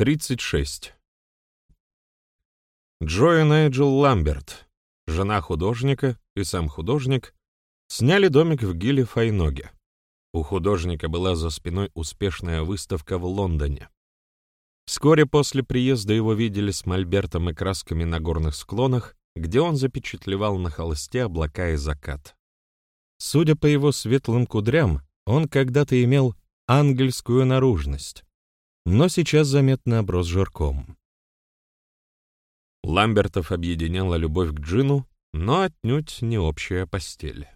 36. Джо и Найджел Ламберт, жена художника и сам художник, сняли домик в Гилле Файноге. У художника была за спиной успешная выставка в Лондоне. Вскоре после приезда его видели с мольбертом и красками на горных склонах, где он запечатлевал на холсте облака и закат. Судя по его светлым кудрям, он когда-то имел ангельскую наружность, но сейчас заметно оброс жирком. Ламбертов объединяла любовь к Джину, но отнюдь не общая постель.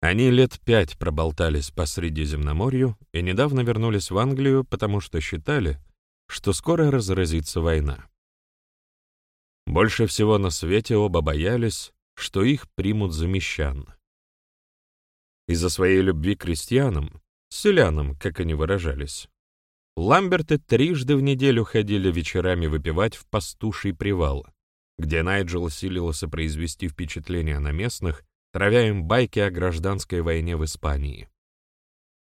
Они лет пять проболтались по Средиземноморью и недавно вернулись в Англию, потому что считали, что скоро разразится война. Больше всего на свете оба боялись, что их примут за мещан. Из-за своей любви к крестьянам, селянам, как они выражались, Ламберты трижды в неделю ходили вечерами выпивать в пастуший привал, где Найджел силился произвести впечатление на местных, травя им байки о гражданской войне в Испании.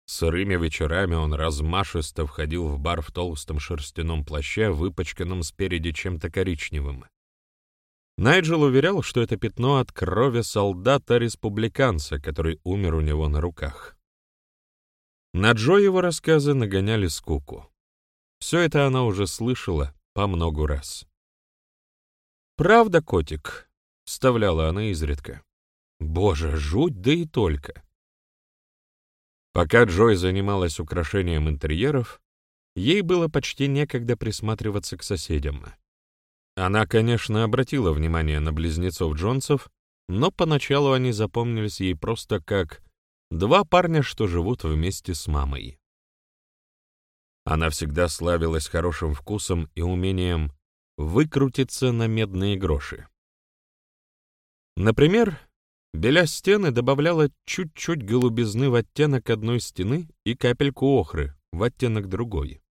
Сырыми вечерами он размашисто входил в бар в толстом шерстяном плаще, выпачканном спереди чем-то коричневым. Найджел уверял, что это пятно от крови солдата-республиканца, который умер у него на руках. На Джо его рассказы нагоняли скуку. Все это она уже слышала по многу раз. «Правда, котик?» — вставляла она изредка. «Боже, жуть, да и только!» Пока Джой занималась украшением интерьеров, ей было почти некогда присматриваться к соседям. Она, конечно, обратила внимание на близнецов Джонсов, но поначалу они запомнились ей просто как Два парня, что живут вместе с мамой. Она всегда славилась хорошим вкусом и умением выкрутиться на медные гроши. Например, беля стены добавляла чуть-чуть голубизны в оттенок одной стены и капельку охры в оттенок другой.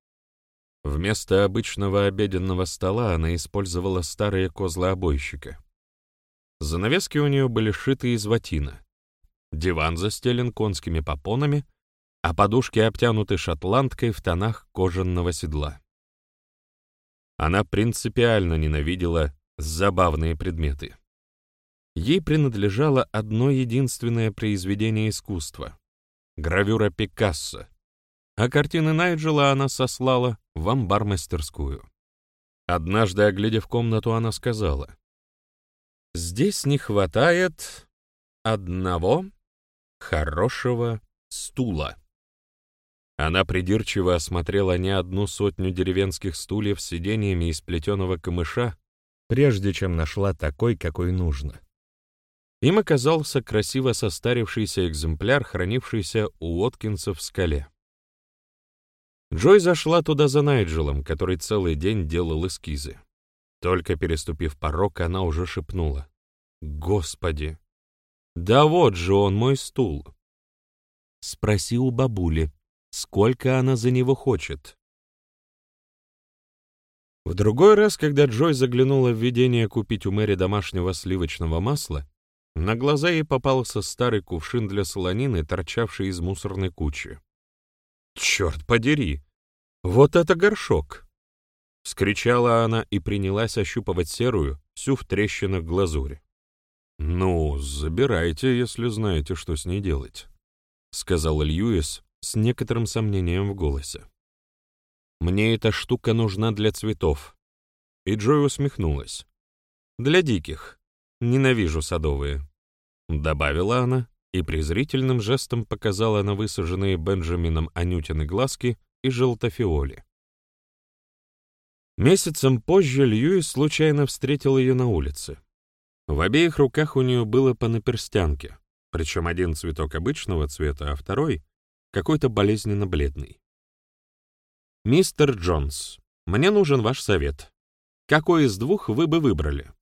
Вместо обычного обеденного стола она использовала старые козлы обойщика. Занавески у нее были шиты из ватина, Диван застелен конскими попонами, а подушки обтянуты шотландкой в тонах кожаного седла. Она принципиально ненавидела забавные предметы. Ей принадлежало одно единственное произведение искусства — гравюра Пикассо, а картины Найджела она сослала в амбар-мастерскую. Однажды, оглядев комнату, она сказала, «Здесь не хватает одного хорошего стула. Она придирчиво осмотрела не одну сотню деревенских стульев с сиденьями из плетеного камыша, прежде чем нашла такой, какой нужно. Им оказался красиво состарившийся экземпляр, хранившийся у Уоткинса в скале. Джой зашла туда за Найджелом, который целый день делал эскизы. Только переступив порог, она уже шепнула. «Господи, да вот же он, мой стул. Спроси у бабули, сколько она за него хочет. В другой раз, когда Джой заглянула в видение купить у Мэри домашнего сливочного масла, на глаза ей попался старый кувшин для солонины, торчавший из мусорной кучи. «Черт подери! Вот это горшок!» — вскричала она и принялась ощупывать серую, всю в трещинах глазурь. «Ну, забирайте, если знаете, что с ней делать», — сказал Льюис с некоторым сомнением в голосе. «Мне эта штука нужна для цветов». И Джой усмехнулась. «Для диких. Ненавижу садовые», — добавила она и презрительным жестом показала на высаженные Бенджамином Анютины глазки и желтофиоли. Месяцем позже Льюис случайно встретил ее на улице. В обеих руках у нее было по наперстянке, причем один цветок обычного цвета, а второй — какой-то болезненно бледный. «Мистер Джонс, мне нужен ваш совет. Какой из двух вы бы выбрали?»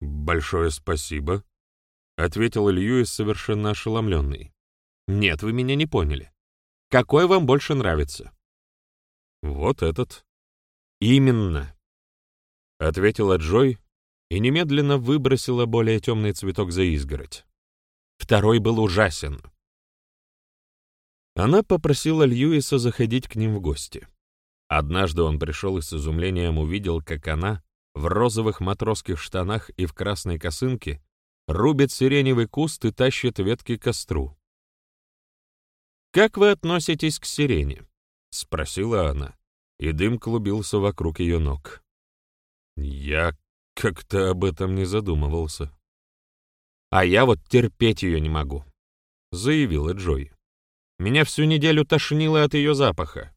«Большое спасибо», — ответил Льюис совершенно ошеломленный. «Нет, вы меня не поняли. Какой вам больше нравится?» «Вот этот». «Именно», — ответила Джой, и немедленно выбросила более темный цветок за изгородь. Второй был ужасен. Она попросила Льюиса заходить к ним в гости. Однажды он пришел и с изумлением увидел, как она в розовых матросских штанах и в красной косынке рубит сиреневый куст и тащит ветки к костру. «Как вы относитесь к сирене?» — спросила она, и дым клубился вокруг ее ног. Я как-то об этом не задумывался. «А я вот терпеть ее не могу», — заявила Джой. «Меня всю неделю тошнило от ее запаха.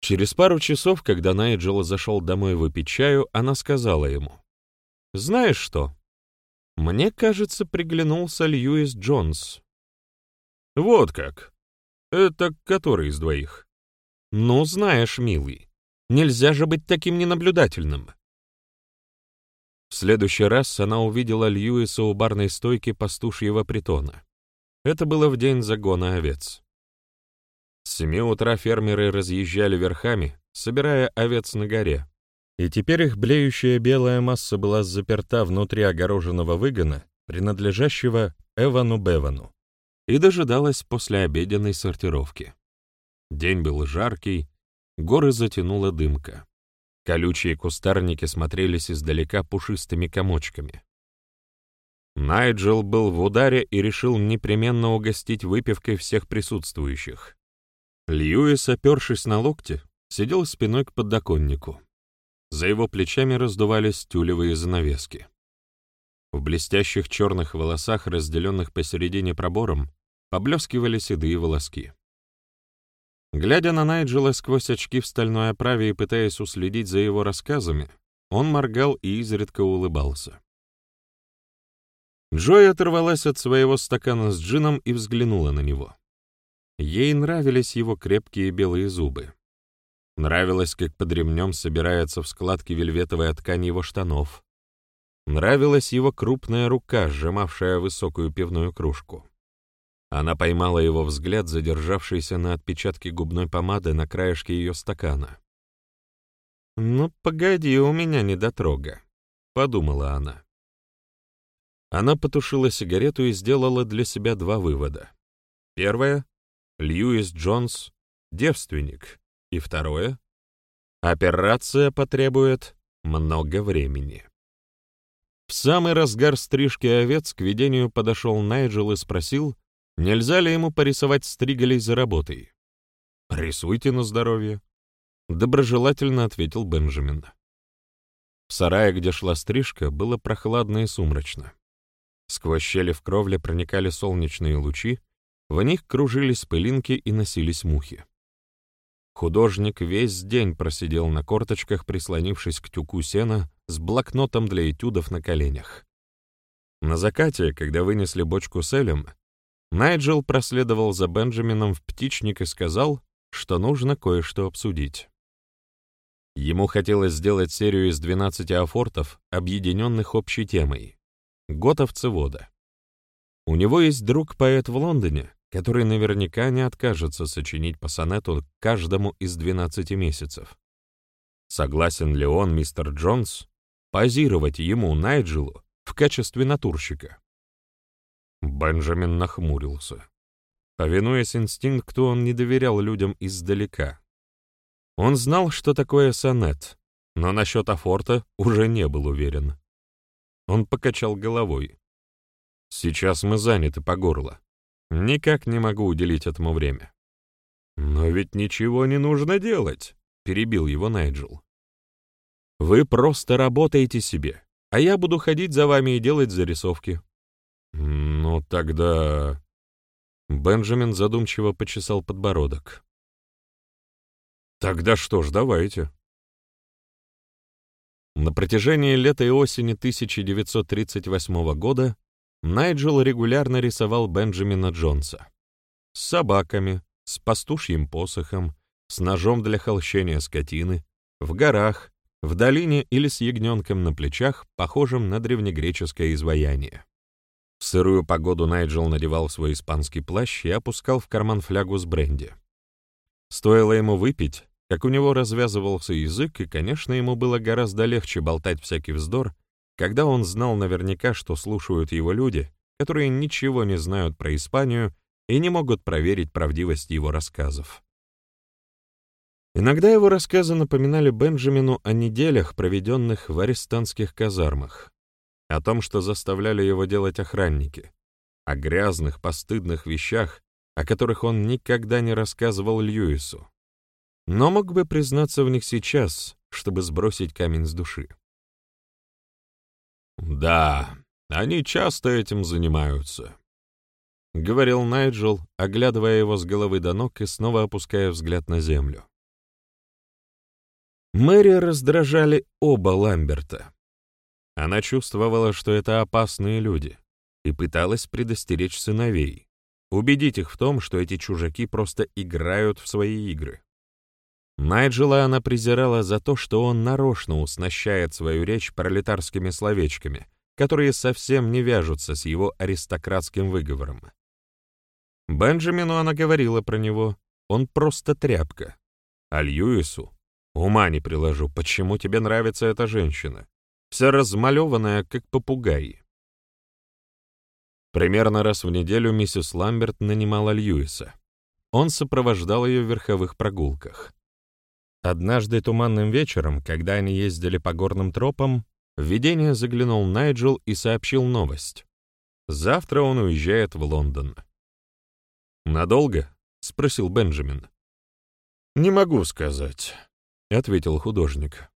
Через пару часов, когда Найджел зашел домой выпить чаю, она сказала ему, «Знаешь что? Мне, кажется, приглянулся Льюис Джонс». «Вот как? Это который из двоих?» «Ну, знаешь, милый, нельзя же быть таким ненаблюдательным». В следующий раз она увидела Льюиса у барной стойки пастушьего притона. Это было в день загона овец. С семи утра фермеры разъезжали верхами, собирая овец на горе, и теперь их блеющая белая масса была заперта внутри огороженного выгона, принадлежащего Эвану Бевану, и дожидалась после обеденной сортировки. День был жаркий, горы затянула дымка. Колючие кустарники смотрелись издалека пушистыми комочками. Найджел был в ударе и решил непременно угостить выпивкой всех присутствующих. Льюис, опершись на локте, сидел спиной к подоконнику. За его плечами раздувались тюлевые занавески. В блестящих черных волосах, разделенных посередине пробором, поблескивали седые волоски. Глядя на Найджела сквозь очки в стальной оправе и пытаясь уследить за его рассказами, он моргал и изредка улыбался. Джой оторвалась от своего стакана с джином и взглянула на него. Ей нравились его крепкие белые зубы. Нравилось, как под ремнем собирается в складке вельветовая ткань его штанов. Нравилась его крупная рука, сжимавшая высокую пивную кружку. Она поймала его взгляд, задержавшийся на отпечатке губной помады на краешке ее стакана. «Ну, погоди, у меня недотрога», — подумала она. Она потушила сигарету и сделала для себя два вывода. Первое Льюис Джонс — девственник. И второе — операция потребует много времени. В самый разгар стрижки овец к видению подошел Найджел и спросил, нельзя ли ему порисовать стригалей за работой. «Рисуйте на здоровье», — доброжелательно ответил Бенджамин. В сарае, где шла стрижка, было прохладно и сумрачно. Сквозь щели в кровле проникали солнечные лучи, в них кружились пылинки и носились мухи. Художник весь день просидел на корточках, прислонившись к тюку сена с блокнотом для этюдов на коленях. На закате, когда вынесли бочку с Элем, Найджел проследовал за Бенджамином в птичник и сказал, что нужно кое-что обсудить. Ему хотелось сделать серию из 12 афортов, объединенных общей темой — «Год овцевода». У него есть друг-поэт в Лондоне, который наверняка не откажется сочинить по сонету каждому из 12 месяцев. Согласен ли он, мистер Джонс, позировать ему, Найджелу, в качестве натурщика? Бенджамин нахмурился. Повинуясь инстинкту, он не доверял людям издалека. Он знал, что такое сонет, но насчет афорта уже не был уверен. Он покачал головой. «Сейчас мы заняты по горло. Никак не могу уделить этому время. «Но ведь ничего не нужно делать», — перебил его Найджел. «Вы просто работаете себе, а я буду ходить за вами и делать зарисовки». «Ну тогда...» Бенджамин задумчиво почесал подбородок. «Тогда что ж, давайте». На протяжении лета и осени 1938 года Найджел регулярно рисовал Бенджамина Джонса. С собаками, с пастушьим посохом, с ножом для холщения скотины, в горах, в долине или с ягненком на плечах, похожим на древнегреческое изваяние. В сырую погоду Найджел надевал свой испанский плащ и опускал в карман флягу с бренди. Стоило ему выпить, как у него развязывался язык, и, конечно, ему было гораздо легче болтать всякий вздор, когда он знал наверняка, что слушают его люди, которые ничего не знают про Испанию и не могут проверить правдивость его рассказов. Иногда его рассказы напоминали Бенджамину о неделях, проведенных в арестантских казармах, о том, что заставляли его делать охранники, о грязных, постыдных вещах, о которых он никогда не рассказывал Льюису, но мог бы признаться в них сейчас, чтобы сбросить камень с души. «Да, они часто этим занимаются», — говорил Найджел, оглядывая его с головы до ног и снова опуская взгляд на землю. Мэри раздражали оба Ламберта. Она чувствовала, что это опасные люди, и пыталась предостеречь сыновей, убедить их в том, что эти чужаки просто играют в свои игры. Найджела она презирала за то, что он нарочно уснащает свою речь пролетарскими словечками, которые совсем не вяжутся с его аристократским выговором. Бенджамину она говорила про него, он просто тряпка. А Льюису Ума не приложу, почему тебе нравится эта женщина? Вся размалеванная, как попугай. Примерно раз в неделю миссис Ламберт нанимала Льюиса. Он сопровождал ее в верховых прогулках. Однажды туманным вечером, когда они ездили по горным тропам, в видение заглянул Найджел и сообщил новость. Завтра он уезжает в Лондон. «Надолго?» — спросил Бенджамин. «Не могу сказать. — ответил художник.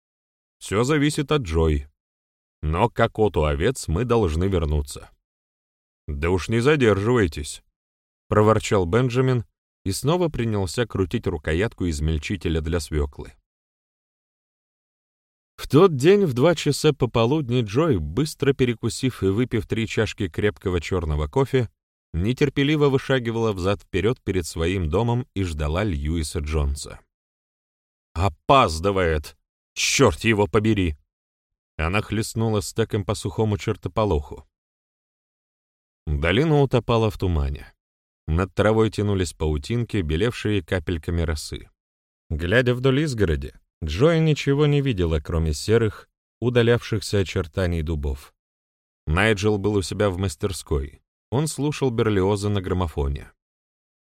«Все зависит от Джой. Но как коту овец мы должны вернуться». «Да уж не задерживайтесь», — проворчал Бенджамин и снова принялся крутить рукоятку измельчителя для свеклы. В тот день в два часа пополудни Джой, быстро перекусив и выпив три чашки крепкого черного кофе, нетерпеливо вышагивала взад-вперед перед своим домом и ждала Льюиса Джонса. Опаздывает! Черт его побери!» Она хлестнула стеком по сухому чертополоху. Долина утопала в тумане. Над травой тянулись паутинки, белевшие капельками росы. Глядя вдоль изгороди, Джоя ничего не видела, кроме серых, удалявшихся очертаний дубов. Найджел был у себя в мастерской. Он слушал Берлиоза на граммофоне.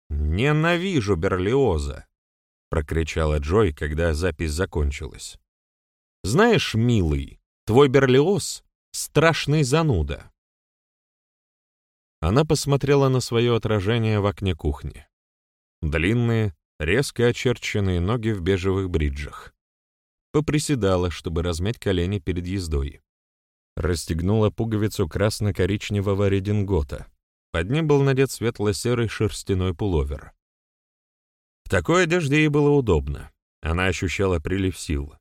«Ненавижу Берлиоза!» — прокричала Джой, когда запись закончилась. «Знаешь, милый, твой Берлиоз — страшный зануда». Она посмотрела на свое отражение в окне кухни. Длинные, резко очерченные ноги в бежевых бриджах. Поприседала, чтобы размять колени перед ездой. Расстегнула пуговицу красно-коричневого редингота. Под ним был надет светло-серый шерстяной пуловер. В такой одежде ей было удобно. Она ощущала прилив сил.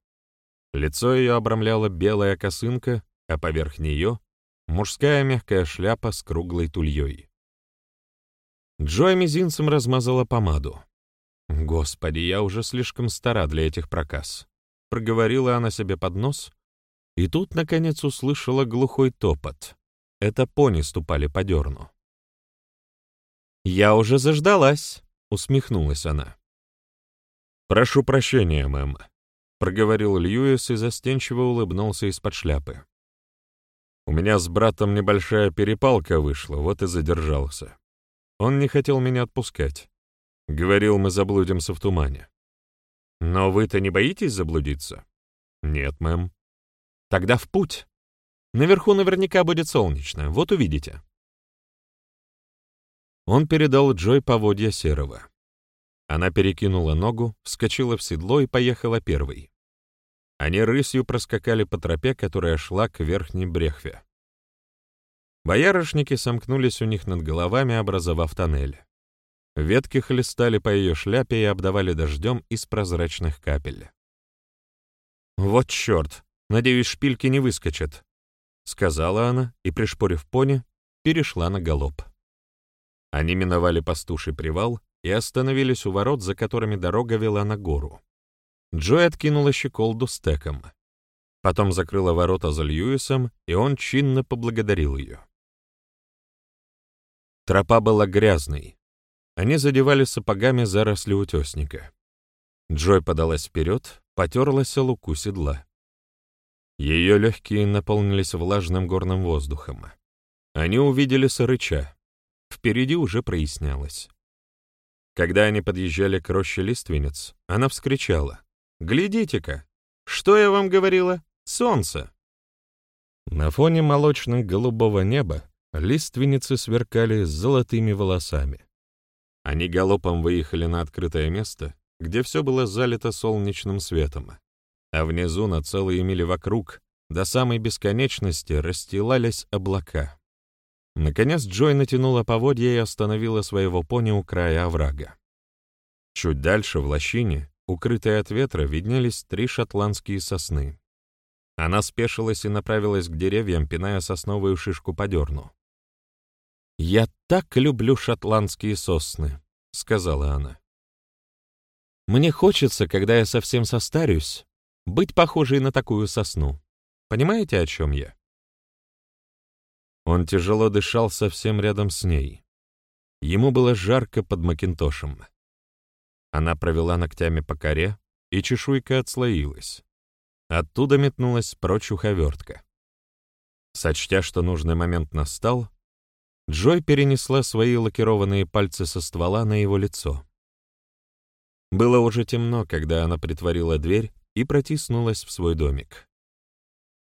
Лицо ее обрамляла белая косынка, а поверх нее — мужская мягкая шляпа с круглой тульей. Джой мизинцем размазала помаду. «Господи, я уже слишком стара для этих проказ», — проговорила она себе под нос, и тут, наконец, услышала глухой топот. Это пони ступали по дерну. «Я уже заждалась», усмехнулась она. «Прошу прощения, мэм», — проговорил Льюис и застенчиво улыбнулся из-под шляпы. «У меня с братом небольшая перепалка вышла, вот и задержался. Он не хотел меня отпускать. Говорил, мы заблудимся в тумане». «Но вы-то не боитесь заблудиться?» «Нет, мэм». «Тогда в путь. Наверху наверняка будет солнечно, вот увидите». Он передал Джой поводья Серого. Она перекинула ногу, вскочила в седло и поехала первой. Они рысью проскакали по тропе, которая шла к верхней брехве. Боярышники сомкнулись у них над головами, образовав тоннель. Ветки хлестали по ее шляпе и обдавали дождем из прозрачных капель. «Вот черт! Надеюсь, шпильки не выскочат», — сказала она и, пришпорив пони, перешла на галоп. Они миновали пастуший привал и остановились у ворот, за которыми дорога вела на гору. Джой откинула щеколду стеком. Потом закрыла ворота за Льюисом, и он чинно поблагодарил ее. Тропа была грязной. Они задевали сапогами заросли утесника. Джой подалась вперед, потерлась о луку седла. Ее легкие наполнились влажным горным воздухом. Они увидели сырыча. Впереди уже прояснялось. Когда они подъезжали к роще лиственниц, она вскричала. «Глядите-ка! Что я вам говорила? Солнце!» На фоне молочно-голубого неба лиственницы сверкали золотыми волосами. Они галопом выехали на открытое место, где все было залито солнечным светом, а внизу на целые мили вокруг, до самой бесконечности, расстилались облака. Наконец Джой натянула поводья и остановила своего пони у края оврага. Чуть дальше, в лощине, укрытые от ветра, виднелись три шотландские сосны. Она спешилась и направилась к деревьям, пиная сосновую шишку по дерну. «Я так люблю шотландские сосны», — сказала она. «Мне хочется, когда я совсем состарюсь, быть похожей на такую сосну. Понимаете, о чем я?» Он тяжело дышал совсем рядом с ней. Ему было жарко под макинтошем. Она провела ногтями по коре, и чешуйка отслоилась. Оттуда метнулась прочь уховертка. Сочтя, что нужный момент настал, Джой перенесла свои лакированные пальцы со ствола на его лицо. Было уже темно, когда она притворила дверь и протиснулась в свой домик.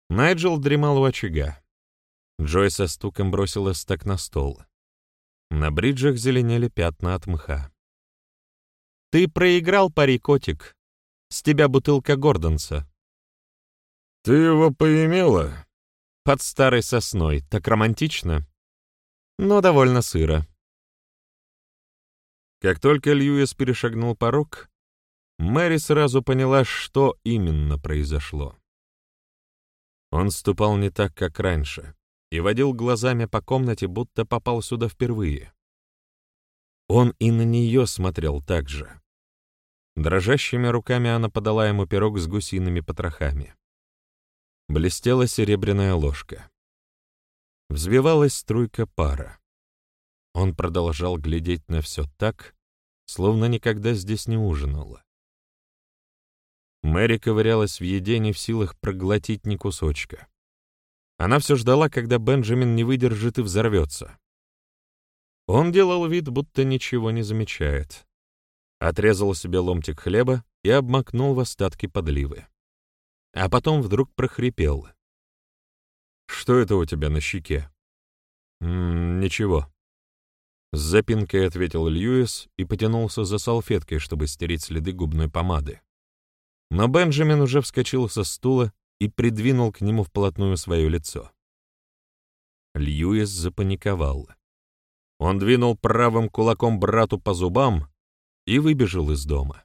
Найджел дремал у очага. Джой со стуком бросила стак на стол. На бриджах зеленели пятна от мха. «Ты проиграл пари, котик. С тебя бутылка Гордонса». «Ты его поимела?» «Под старой сосной. Так романтично. Но довольно сыро». Как только Льюис перешагнул порог, Мэри сразу поняла, что именно произошло. Он ступал не так, как раньше и водил глазами по комнате, будто попал сюда впервые. Он и на нее смотрел так же. Дрожащими руками она подала ему пирог с гусиными потрохами. Блестела серебряная ложка. Взвивалась струйка пара. Он продолжал глядеть на все так, словно никогда здесь не ужинала. Мэри ковырялась в еде не в силах проглотить ни кусочка. Она все ждала, когда Бенджамин не выдержит и взорвется. Он делал вид, будто ничего не замечает. Отрезал себе ломтик хлеба и обмакнул в остатки подливы. А потом вдруг прохрипел. «Что это у тебя на щеке?» «М -м, «Ничего». С запинкой ответил Льюис и потянулся за салфеткой, чтобы стереть следы губной помады. Но Бенджамин уже вскочил со стула и придвинул к нему вплотную свое лицо. Льюис запаниковал. Он двинул правым кулаком брату по зубам и выбежал из дома.